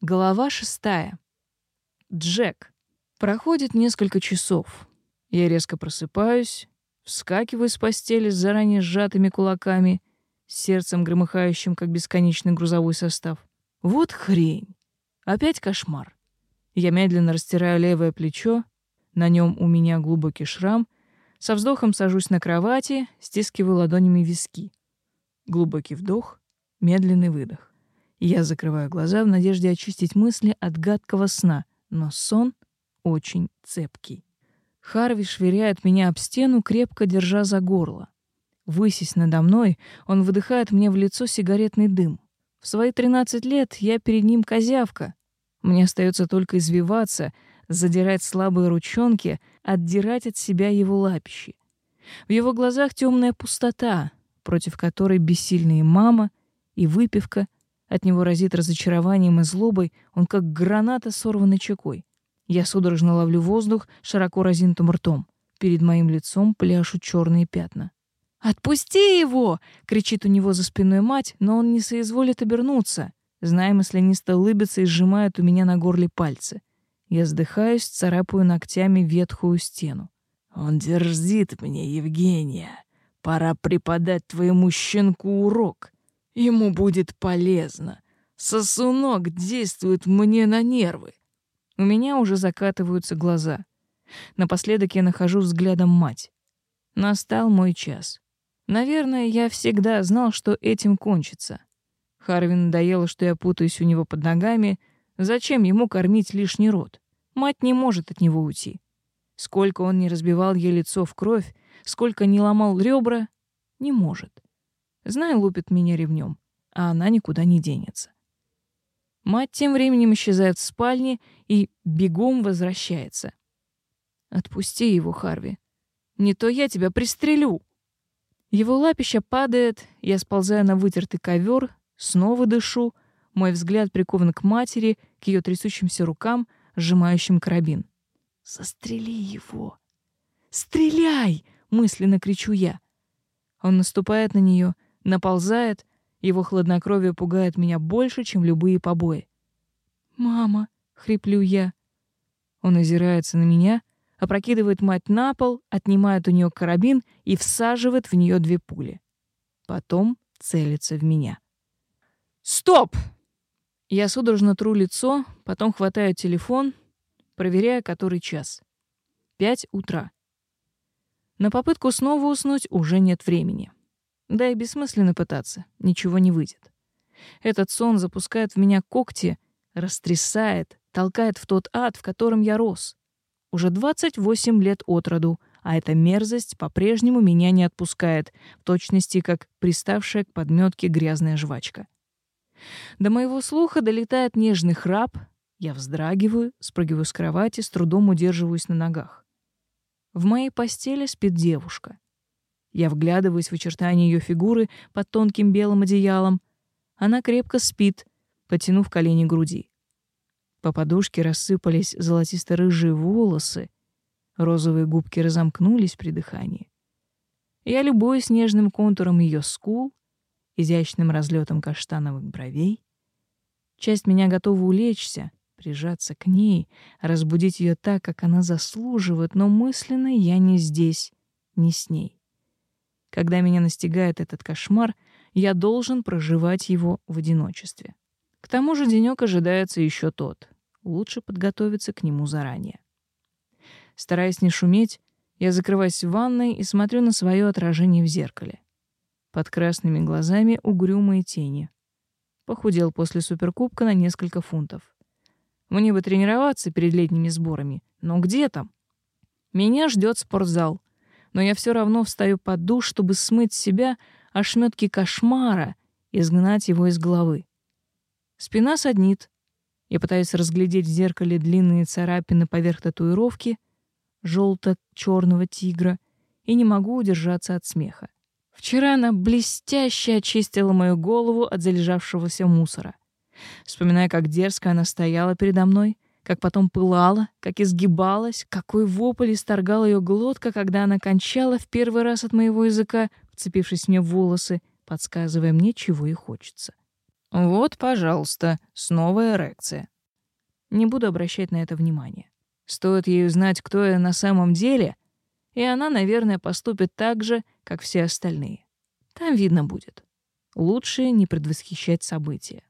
Глава шестая. Джек. Проходит несколько часов. Я резко просыпаюсь, вскакиваю с постели с заранее сжатыми кулаками, сердцем громыхающим, как бесконечный грузовой состав. Вот хрень. Опять кошмар. Я медленно растираю левое плечо, на нем у меня глубокий шрам, со вздохом сажусь на кровати, стискиваю ладонями виски. Глубокий вдох, медленный выдох. Я закрываю глаза в надежде очистить мысли от гадкого сна, но сон очень цепкий. Харви швыряет меня об стену, крепко держа за горло. Высись надо мной, он выдыхает мне в лицо сигаретный дым. В свои 13 лет я перед ним козявка. Мне остается только извиваться, задирать слабые ручонки, отдирать от себя его лапищи. В его глазах темная пустота, против которой бессильные мама и выпивка — от него разит разочарованием и злобой, он как граната, сорванный чекой. Я судорожно ловлю воздух широко разинутым ртом. Перед моим лицом пляшут черные пятна. «Отпусти его!» — кричит у него за спиной мать, но он не соизволит обернуться. Знаем, если слянисто лыбится и сжимает у меня на горле пальцы. Я вздыхаюсь, царапаю ногтями ветхую стену. «Он дерзит мне, Евгения. Пора преподать твоему щенку урок. Ему будет полезно. Сосунок действует мне на нервы. У меня уже закатываются глаза. Напоследок я нахожу взглядом мать. Настал мой час. Наверное, я всегда знал, что этим кончится. Харвин надоело, что я путаюсь у него под ногами. Зачем ему кормить лишний рот? Мать не может от него уйти. Сколько он не разбивал ей лицо в кровь, сколько не ломал ребра, не может. Знаю, лупит меня ревнем, а она никуда не денется. Мать тем временем исчезает в спальне и бегом возвращается. «Отпусти его, Харви. Не то я тебя пристрелю!» Его лапища падает, я сползаю на вытертый ковер, снова дышу, мой взгляд прикован к матери, к ее трясущимся рукам, сжимающим карабин. «Застрели его!» «Стреляй!» — мысленно кричу я. Он наступает на нее — наползает, его хладнокровие пугает меня больше, чем любые побои. «Мама!» — хриплю я. Он озирается на меня, опрокидывает мать на пол, отнимает у нее карабин и всаживает в нее две пули. Потом целится в меня. «Стоп!» Я судорожно тру лицо, потом хватаю телефон, проверяя, который час. Пять утра. На попытку снова уснуть уже нет времени. Да и бессмысленно пытаться, ничего не выйдет. Этот сон запускает в меня когти, растрясает, толкает в тот ад, в котором я рос. Уже 28 лет от роду, а эта мерзость по-прежнему меня не отпускает, в точности как приставшая к подметке грязная жвачка. До моего слуха долетает нежный храп, я вздрагиваю, спрыгиваю с кровати, с трудом удерживаюсь на ногах. В моей постели спит девушка. Я вглядываюсь в очертания ее фигуры под тонким белым одеялом. Она крепко спит, потянув колени груди. По подушке рассыпались золотисто-рыжие волосы, розовые губки разомкнулись при дыхании. Я любуюсь нежным контуром ее скул, изящным разлетом каштановых бровей. Часть меня готова улечься, прижаться к ней, разбудить ее так, как она заслуживает, но мысленно я не здесь, не с ней. Когда меня настигает этот кошмар, я должен проживать его в одиночестве. К тому же денек ожидается еще тот. Лучше подготовиться к нему заранее. Стараясь не шуметь, я закрываюсь в ванной и смотрю на свое отражение в зеркале. Под красными глазами угрюмые тени. Похудел после суперкубка на несколько фунтов. Мне бы тренироваться перед летними сборами, но где там? Меня ждет спортзал но я все равно встаю под душ, чтобы смыть с себя ошметки кошмара и сгнать его из головы. Спина саднит. Я пытаюсь разглядеть в зеркале длинные царапины поверх татуировки желто-черного тигра и не могу удержаться от смеха. Вчера она блестяще очистила мою голову от залежавшегося мусора. Вспоминая, как дерзко она стояла передо мной — как потом пылала, как изгибалась, какой вопль исторгал ее глотка, когда она кончала в первый раз от моего языка, вцепившись мне в волосы, подсказывая мне, чего и хочется. «Вот, пожалуйста, снова эрекция». Не буду обращать на это внимания. Стоит ей узнать, кто я на самом деле, и она, наверное, поступит так же, как все остальные. Там видно будет. Лучше не предвосхищать события.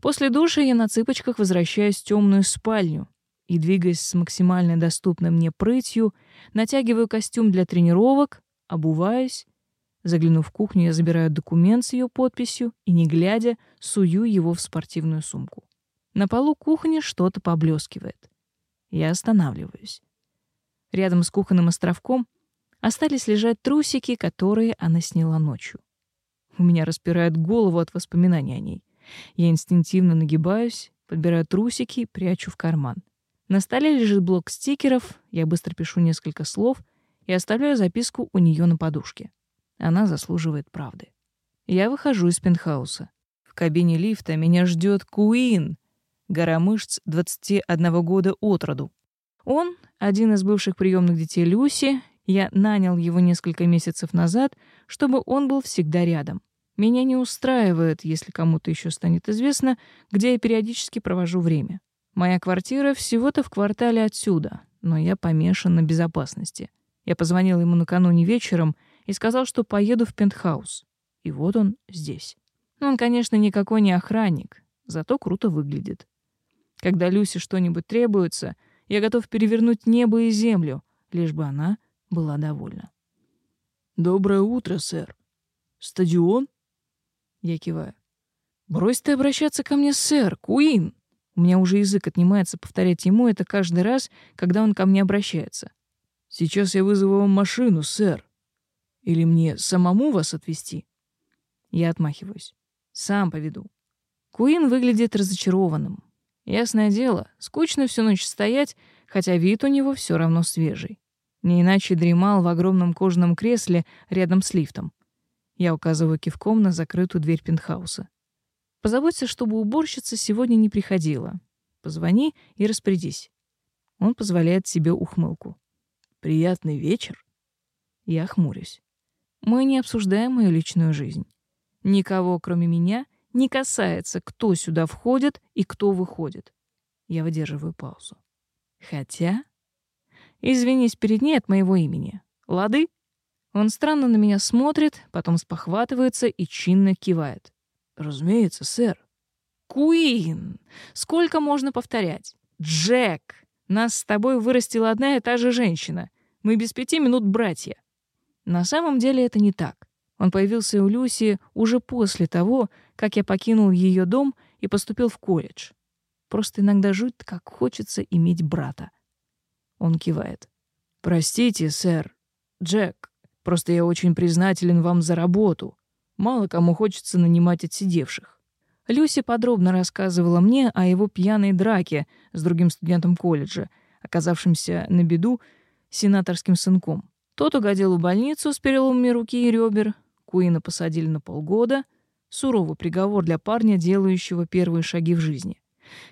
После душа я на цыпочках возвращаюсь в темную спальню и, двигаясь с максимально доступной мне прытью, натягиваю костюм для тренировок, обуваюсь. Заглянув в кухню, я забираю документ с ее подписью и, не глядя, сую его в спортивную сумку. На полу кухни что-то поблескивает. Я останавливаюсь. Рядом с кухонным островком остались лежать трусики, которые она сняла ночью. У меня распирает голову от воспоминаний о ней. Я инстинктивно нагибаюсь, подбираю трусики, прячу в карман. На столе лежит блок стикеров, я быстро пишу несколько слов и оставляю записку у нее на подушке. Она заслуживает правды. Я выхожу из пентхауса. В кабине лифта меня ждет Куин, горомышц 21 года от роду. Он — один из бывших приемных детей Люси, я нанял его несколько месяцев назад, чтобы он был всегда рядом. Меня не устраивает, если кому-то еще станет известно, где я периодически провожу время. Моя квартира всего-то в квартале отсюда, но я помешан на безопасности. Я позвонил ему накануне вечером и сказал, что поеду в пентхаус. И вот он здесь. Он, конечно, никакой не охранник, зато круто выглядит. Когда Люсе что-нибудь требуется, я готов перевернуть небо и землю, лишь бы она была довольна. «Доброе утро, сэр. Стадион?» Я киваю. «Брось ты обращаться ко мне, сэр, Куин!» У меня уже язык отнимается повторять ему это каждый раз, когда он ко мне обращается. «Сейчас я вызову вам машину, сэр. Или мне самому вас отвезти?» Я отмахиваюсь. «Сам поведу». Куин выглядит разочарованным. Ясное дело, скучно всю ночь стоять, хотя вид у него все равно свежий. Не иначе дремал в огромном кожаном кресле рядом с лифтом. Я указываю кивком на закрытую дверь пентхауса. «Позаботься, чтобы уборщица сегодня не приходила. Позвони и распорядись». Он позволяет себе ухмылку. «Приятный вечер». Я хмурюсь. Мы не обсуждаем мою личную жизнь. Никого, кроме меня, не касается, кто сюда входит и кто выходит. Я выдерживаю паузу. Хотя... Извинись перед ней от моего имени. Лады? Он странно на меня смотрит, потом спохватывается и чинно кивает. «Разумеется, сэр». «Куин! Сколько можно повторять? Джек! Нас с тобой вырастила одна и та же женщина. Мы без пяти минут братья». На самом деле это не так. Он появился у Люси уже после того, как я покинул ее дом и поступил в колледж. Просто иногда жуть, как хочется иметь брата. Он кивает. «Простите, сэр. Джек, Просто я очень признателен вам за работу. Мало кому хочется нанимать отсидевших». Люси подробно рассказывала мне о его пьяной драке с другим студентом колледжа, оказавшимся на беду сенаторским сынком. Тот угодил в больницу с переломами руки и ребер, Куина посадили на полгода, суровый приговор для парня, делающего первые шаги в жизни.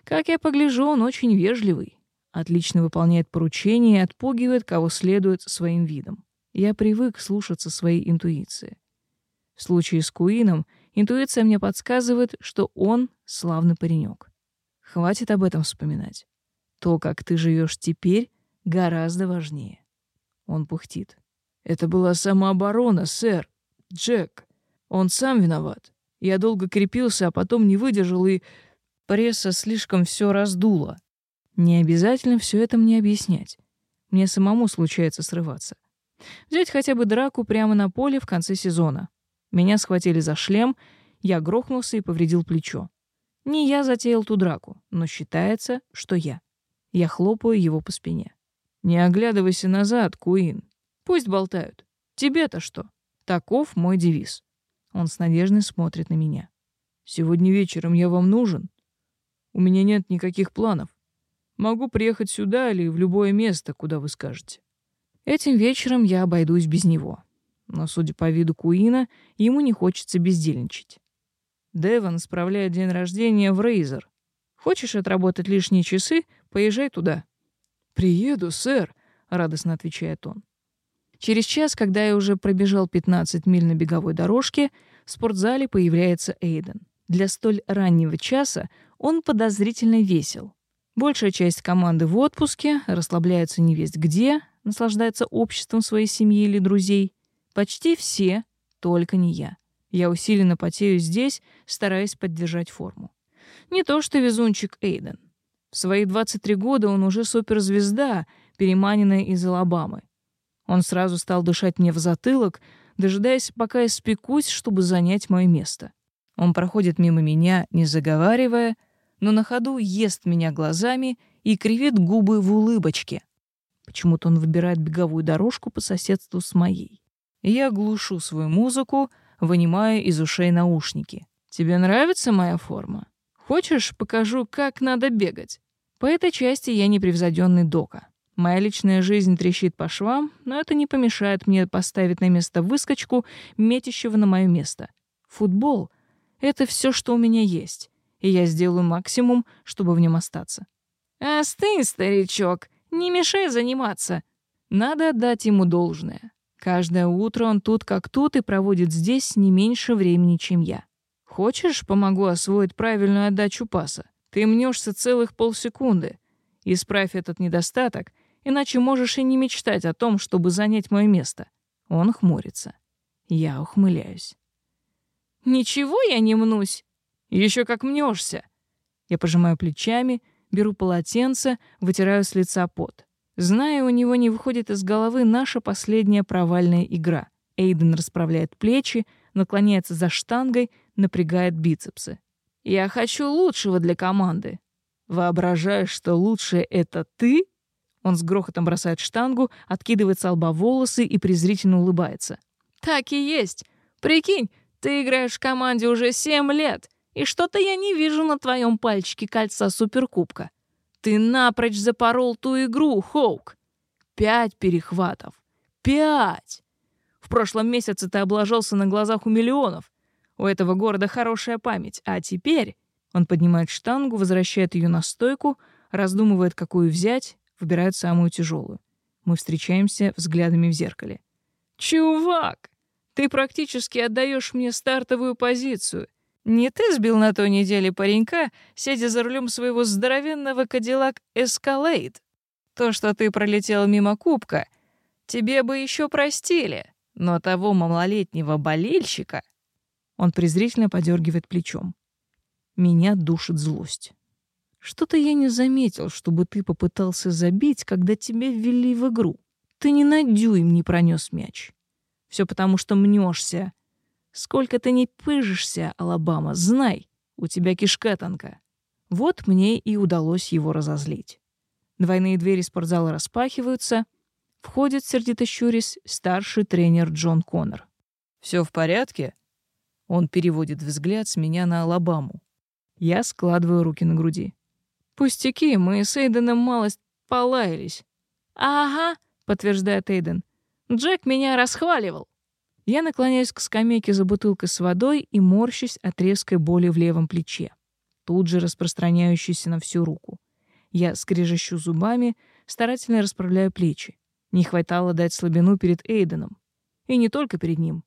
Как я погляжу, он очень вежливый, отлично выполняет поручения и отпугивает, кого следует, своим видом я привык слушаться своей интуиции. В случае с Куином интуиция мне подсказывает, что он славный паренек. Хватит об этом вспоминать. То, как ты живешь теперь, гораздо важнее. Он пухтит. Это была самооборона, сэр. Джек. Он сам виноват. Я долго крепился, а потом не выдержал, и пресса слишком все раздула. Не обязательно все это мне объяснять. Мне самому случается срываться. Взять хотя бы драку прямо на поле в конце сезона. Меня схватили за шлем, я грохнулся и повредил плечо. Не я затеял ту драку, но считается, что я. Я хлопаю его по спине. Не оглядывайся назад, Куин. Пусть болтают. Тебе-то что? Таков мой девиз. Он с надеждой смотрит на меня. Сегодня вечером я вам нужен. У меня нет никаких планов. Могу приехать сюда или в любое место, куда вы скажете. Этим вечером я обойдусь без него. Но, судя по виду Куина, ему не хочется бездельничать. Деван справляет день рождения в Рейзер. Хочешь отработать лишние часы, поезжай туда. «Приеду, сэр», — радостно отвечает он. Через час, когда я уже пробежал 15 миль на беговой дорожке, в спортзале появляется Эйден. Для столь раннего часа он подозрительно весел. Большая часть команды в отпуске, расслабляется невесть где, наслаждается обществом своей семьи или друзей. Почти все, только не я. Я усиленно потею здесь, стараясь поддержать форму. Не то что везунчик Эйден. В свои 23 года он уже суперзвезда, переманенная из Алабамы. Он сразу стал дышать мне в затылок, дожидаясь, пока я спекусь, чтобы занять мое место. Он проходит мимо меня, не заговаривая, но на ходу ест меня глазами и кривит губы в улыбочке. Почему-то он выбирает беговую дорожку по соседству с моей. Я глушу свою музыку, вынимаю из ушей наушники. «Тебе нравится моя форма? Хочешь, покажу, как надо бегать?» По этой части я непревзойденный Дока. Моя личная жизнь трещит по швам, но это не помешает мне поставить на место выскочку, метящего на мое место. Футбол — это все, что у меня есть, и я сделаю максимум, чтобы в нем остаться. «Остынь, старичок!» Не мешай заниматься. Надо отдать ему должное. Каждое утро он тут как тут и проводит здесь не меньше времени, чем я. Хочешь, помогу освоить правильную отдачу паса? Ты мнешься целых полсекунды. Исправь этот недостаток, иначе можешь и не мечтать о том, чтобы занять мое место. Он хмурится. Я ухмыляюсь. Ничего я не мнусь. Еще как мнешься. Я пожимаю плечами, беру полотенце, вытираю с лица пот. Зная, у него не выходит из головы наша последняя провальная игра. Эйден расправляет плечи, наклоняется за штангой, напрягает бицепсы. «Я хочу лучшего для команды». «Воображаешь, что лучшее — это ты?» Он с грохотом бросает штангу, откидывает с лба волосы и презрительно улыбается. «Так и есть. Прикинь, ты играешь в команде уже семь лет. И что-то я не вижу на твоем пальчике кольца суперкубка. Ты напрочь запорол ту игру, Хоук. Пять перехватов. Пять! В прошлом месяце ты облажался на глазах у миллионов. У этого города хорошая память. А теперь... Он поднимает штангу, возвращает ее на стойку, раздумывает, какую взять, выбирает самую тяжелую. Мы встречаемся взглядами в зеркале. «Чувак, ты практически отдаешь мне стартовую позицию. Не ты сбил на той неделе паренька, сидя за рулем своего здоровенного Кадиллак Escalade. То, что ты пролетел мимо кубка, тебе бы еще простили, но того малолетнего болельщика... Он презрительно подергивает плечом. Меня душит злость. Что-то я не заметил, чтобы ты попытался забить, когда тебя ввели в игру. Ты ни на дюйм не пронес мяч. Все потому, что мнешься, Сколько ты не пыжишься, Алабама, знай, у тебя кишка тонка. Вот мне и удалось его разозлить. Двойные двери спортзала распахиваются. Входит, сердито щурясь, старший тренер Джон Коннор. «Все в порядке?» Он переводит взгляд с меня на Алабаму. Я складываю руки на груди. «Пустяки, мы с Эйденом малость полаялись». «Ага», — подтверждает Эйден. «Джек меня расхваливал». Я наклоняюсь к скамейке за бутылкой с водой и морщусь от резкой боли в левом плече, тут же распространяющейся на всю руку. Я скрежещу зубами, старательно расправляю плечи. Не хватало дать слабину перед Эйденом. И не только перед ним.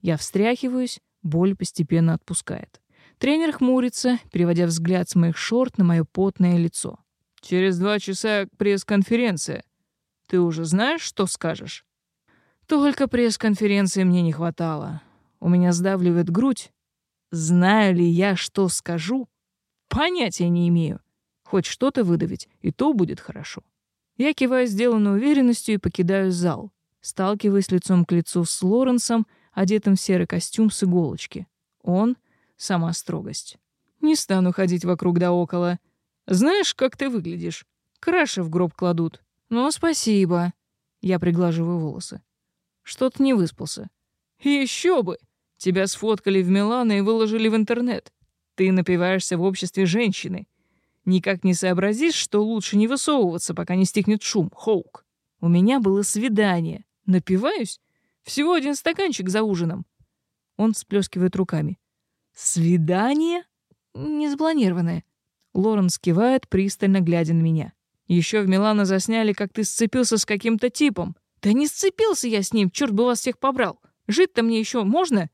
Я встряхиваюсь, боль постепенно отпускает. Тренер хмурится, переводя взгляд с моих шорт на мое потное лицо. «Через два часа пресс-конференция. Ты уже знаешь, что скажешь?» Только пресс-конференции мне не хватало. У меня сдавливает грудь. Знаю ли я, что скажу? Понятия не имею. Хоть что-то выдавить, и то будет хорошо. Я киваю сделанной уверенностью и покидаю зал. Сталкиваюсь лицом к лицу с Лоренсом, одетым в серый костюм с иголочки. Он — сама строгость. Не стану ходить вокруг да около. Знаешь, как ты выглядишь? Краши в гроб кладут. Ну, спасибо. Я приглаживаю волосы что ты не выспался. И еще бы! Тебя сфоткали в Милане и выложили в интернет. Ты напиваешься в обществе женщины. Никак не сообразишь, что лучше не высовываться, пока не стихнет шум, Хоук. У меня было свидание. Напиваюсь? Всего один стаканчик за ужином. Он сплескивает руками. Свидание? Неспланированное. Лорен скивает, пристально глядя на меня. Еще в Милана засняли, как ты сцепился с каким-то типом. Да не сцепился я с ним, черт бы вас всех побрал. Жить-то мне еще можно?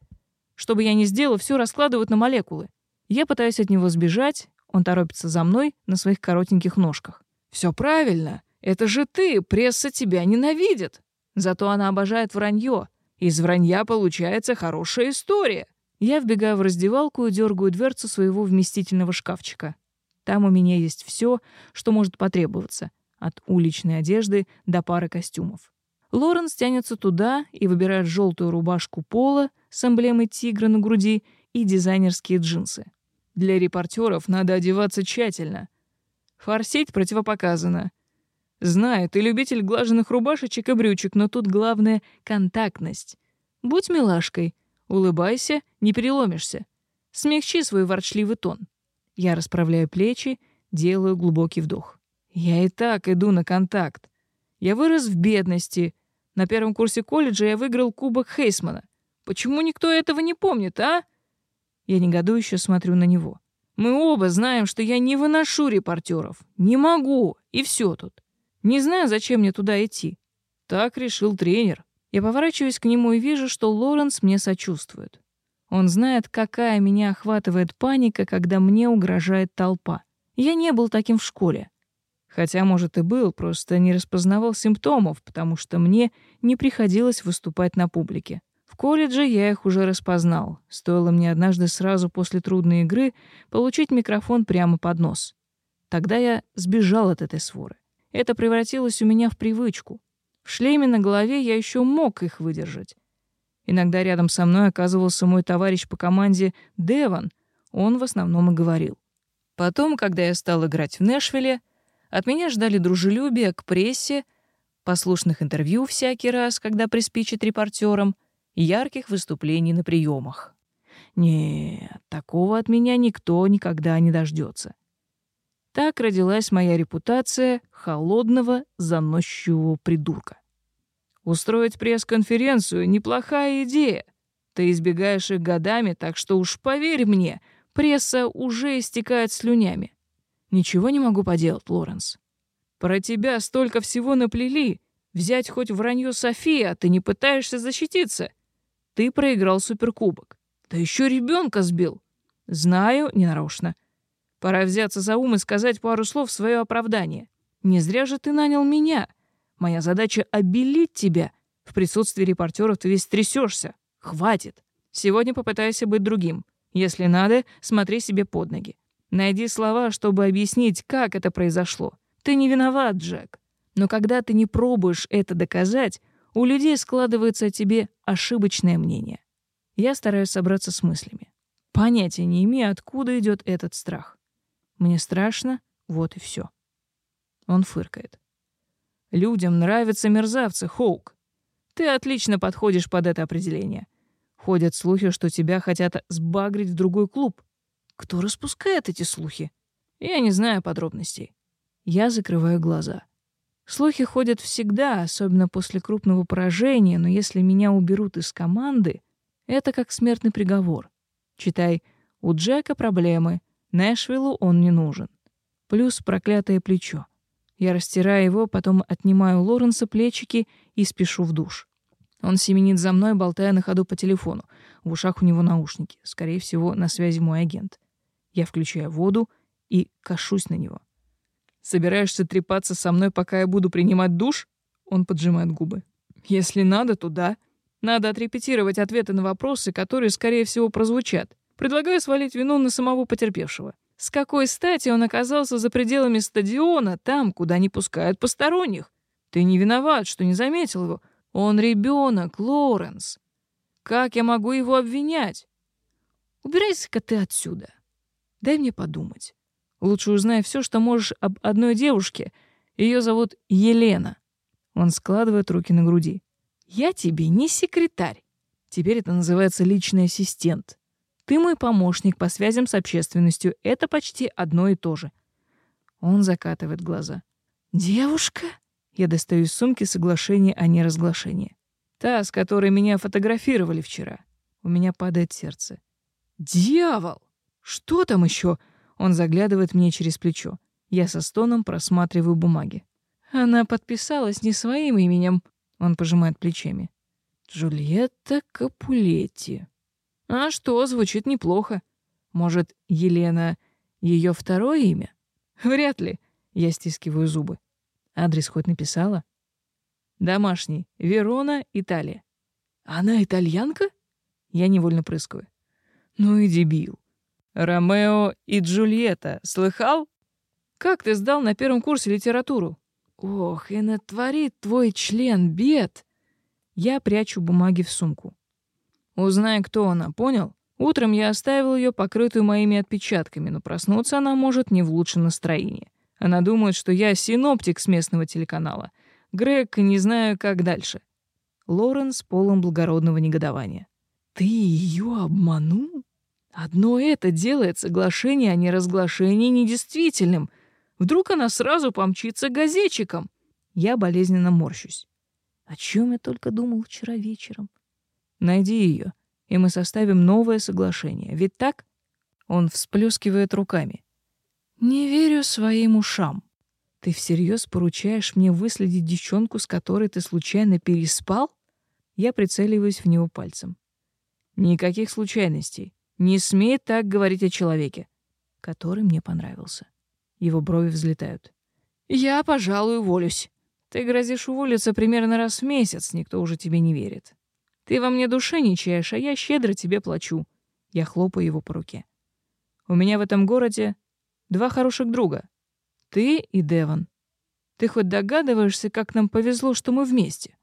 Чтобы я не сделал, все раскладывают на молекулы. Я пытаюсь от него сбежать, он торопится за мной на своих коротеньких ножках. Все правильно. Это же ты, пресса тебя ненавидит. Зато она обожает вранье. Из вранья получается хорошая история. Я вбегаю в раздевалку и дергаю дверцу своего вместительного шкафчика. Там у меня есть все, что может потребоваться. От уличной одежды до пары костюмов. Лоренс тянется туда и выбирает желтую рубашку пола с эмблемой тигра на груди и дизайнерские джинсы. Для репортеров надо одеваться тщательно. Форсить противопоказано. Знаю, ты любитель глаженных рубашечек и брючек, но тут главное — контактность. Будь милашкой, улыбайся, не переломишься. Смягчи свой ворчливый тон. Я расправляю плечи, делаю глубокий вдох. Я и так иду на контакт. Я вырос в бедности, на первом курсе колледжа я выиграл кубок Хейсмана. Почему никто этого не помнит, а? Я негодующе смотрю на него. Мы оба знаем, что я не выношу репортеров. Не могу. И все тут. Не знаю, зачем мне туда идти. Так решил тренер. Я поворачиваюсь к нему и вижу, что Лоренс мне сочувствует. Он знает, какая меня охватывает паника, когда мне угрожает толпа. Я не был таким в школе. Хотя, может, и был, просто не распознавал симптомов, потому что мне не приходилось выступать на публике. В колледже я их уже распознал. Стоило мне однажды сразу после трудной игры получить микрофон прямо под нос. Тогда я сбежал от этой своры. Это превратилось у меня в привычку. В шлеме на голове я еще мог их выдержать. Иногда рядом со мной оказывался мой товарищ по команде Деван. Он в основном и говорил. Потом, когда я стал играть в Нэшвилле, от меня ждали дружелюбие к прессе, послушных интервью всякий раз, когда приспичит репортерам, ярких выступлений на приемах. Нет, такого от меня никто никогда не дождется. Так родилась моя репутация холодного, заносчивого придурка. Устроить пресс-конференцию — неплохая идея. Ты избегаешь их годами, так что уж поверь мне, пресса уже истекает слюнями. Ничего не могу поделать, Лоренс. Про тебя столько всего наплели. Взять хоть вранье София, а ты не пытаешься защититься. Ты проиграл суперкубок. Да еще ребенка сбил. Знаю, ненарочно. Пора взяться за ум и сказать пару слов в свое оправдание. Не зря же ты нанял меня. Моя задача — обелить тебя. В присутствии репортеров ты весь трясешься. Хватит. Сегодня попытайся быть другим. Если надо, смотри себе под ноги. Найди слова, чтобы объяснить, как это произошло. Ты не виноват, Джек. Но когда ты не пробуешь это доказать, у людей складывается о тебе ошибочное мнение. Я стараюсь собраться с мыслями. Понятия не имею, откуда идет этот страх. Мне страшно, вот и все. Он фыркает. Людям нравятся мерзавцы, Хоук. Ты отлично подходишь под это определение. Ходят слухи, что тебя хотят сбагрить в другой клуб. Кто распускает эти слухи? Я не знаю подробностей. Я закрываю глаза. Слухи ходят всегда, особенно после крупного поражения, но если меня уберут из команды, это как смертный приговор. Читай, у Джека проблемы, Нэшвиллу он не нужен. Плюс проклятое плечо. Я растираю его, потом отнимаю у Лоренса плечики и спешу в душ. Он семенит за мной, болтая на ходу по телефону. В ушах у него наушники. Скорее всего, на связи мой агент. Я включаю воду и кашусь на него. «Собираешься трепаться со мной, пока я буду принимать душ?» Он поджимает губы. «Если надо, то да. Надо отрепетировать ответы на вопросы, которые, скорее всего, прозвучат. Предлагаю свалить вину на самого потерпевшего. С какой стати он оказался за пределами стадиона, там, куда не пускают посторонних? Ты не виноват, что не заметил его. Он ребенок, Лоренс. Как я могу его обвинять?» «Убирайся-ка ты отсюда!» Дай мне подумать. Лучше узнай все, что можешь об одной девушке. Ее зовут Елена. Он складывает руки на груди. Я тебе не секретарь. Теперь это называется личный ассистент. Ты мой помощник по связям с общественностью. Это почти одно и то же. Он закатывает глаза. Девушка? Я достаю из сумки соглашение о неразглашении. Та, с которой меня фотографировали вчера. У меня падает сердце. Дьявол! «Что там еще?» Он заглядывает мне через плечо. Я со стоном просматриваю бумаги. «Она подписалась не своим именем», — он пожимает плечами. «Джульетта Капулетти». «А что, звучит неплохо. Может, Елена — ее второе имя?» «Вряд ли», — я стискиваю зубы. Адрес хоть написала? «Домашний. Верона, Италия». «Она итальянка?» Я невольно прыскаю. «Ну и дебил. «Ромео и Джульетта, слыхал? Как ты сдал на первом курсе литературу?» «Ох, и натворит твой член бед!» Я прячу бумаги в сумку. «Узнай, кто она, понял? Утром я оставил ее покрытую моими отпечатками, но проснуться она может не в лучшем настроении. Она думает, что я синоптик с местного телеканала. Грег, не знаю, как дальше». Лорен с полом благородного негодования. «Ты ее обманул?» Одно это делает соглашение о а неразглашении недействительным. Вдруг она сразу помчится газетчиком. Я болезненно морщусь. О чем я только думал вчера вечером? Найди ее, и мы составим новое соглашение. Ведь так? Он всплескивает руками. Не верю своим ушам. Ты всерьез поручаешь мне выследить девчонку, с которой ты случайно переспал? Я прицеливаюсь в него пальцем. Никаких случайностей не смей так говорить о человеке, который мне понравился. Его брови взлетают. Я, пожалуй, уволюсь. Ты грозишь уволиться примерно раз в месяц, никто уже тебе не верит. Ты во мне души не чаешь, а я щедро тебе плачу. Я хлопаю его по руке. У меня в этом городе два хороших друга. Ты и Деван. Ты хоть догадываешься, как нам повезло, что мы вместе?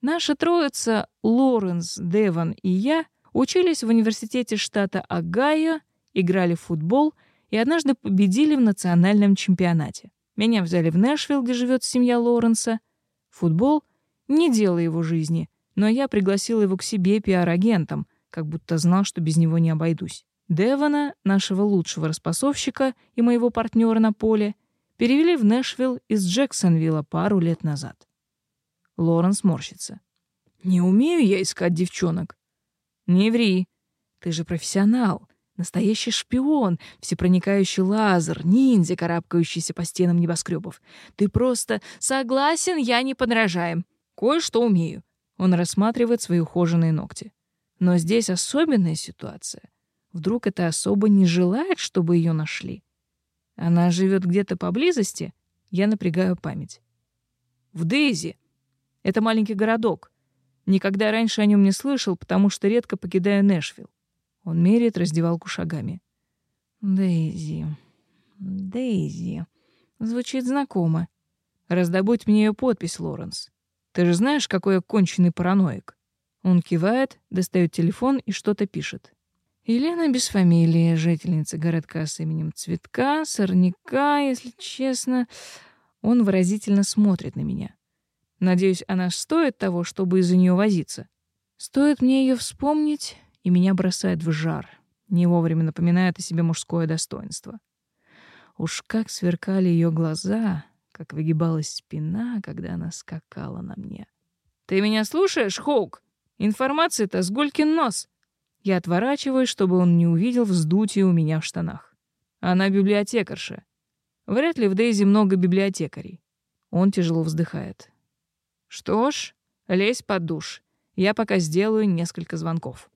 Наша троица, Лоренс, Деван и я — учились в университете штата Агая, играли в футбол и однажды победили в национальном чемпионате. Меня взяли в Нэшвилл, где живет семья Лоренса. Футбол не дело его жизни, но я пригласила его к себе пиар-агентом, как будто знал, что без него не обойдусь. Девона, нашего лучшего распасовщика и моего партнера на поле, перевели в Нэшвилл из Джексонвилла пару лет назад. Лоренс морщится. «Не умею я искать девчонок. Не ври. Ты же профессионал. Настоящий шпион, всепроникающий лазер, ниндзя, карабкающийся по стенам небоскребов. Ты просто согласен, я не подражаем. Кое-что умею. Он рассматривает свои ухоженные ногти. Но здесь особенная ситуация. Вдруг эта особа не желает, чтобы ее нашли? Она живет где-то поблизости? Я напрягаю память. В Дейзи. Это маленький городок. Никогда раньше о нем не слышал, потому что редко покидаю Нэшвилл. Он меряет раздевалку шагами. «Дейзи... Дейзи... Звучит знакомо. Раздобудь мне ее подпись, Лоренс. Ты же знаешь, какой я конченый параноик?» Он кивает, достает телефон и что-то пишет. Елена без фамилии, жительница городка с именем Цветка, Сорняка, если честно. Он выразительно смотрит на меня. Надеюсь, она стоит того, чтобы из-за нее возиться. Стоит мне ее вспомнить, и меня бросает в жар. Не вовремя напоминает о себе мужское достоинство. Уж как сверкали ее глаза, как выгибалась спина, когда она скакала на мне. «Ты меня слушаешь, Хоук? Информация-то с Голькин нос!» Я отворачиваюсь, чтобы он не увидел вздутие у меня в штанах. Она библиотекарша. Вряд ли в Дейзи много библиотекарей. Он тяжело вздыхает. Что ж, лезь под душ. Я пока сделаю несколько звонков.